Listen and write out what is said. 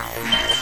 Yeah.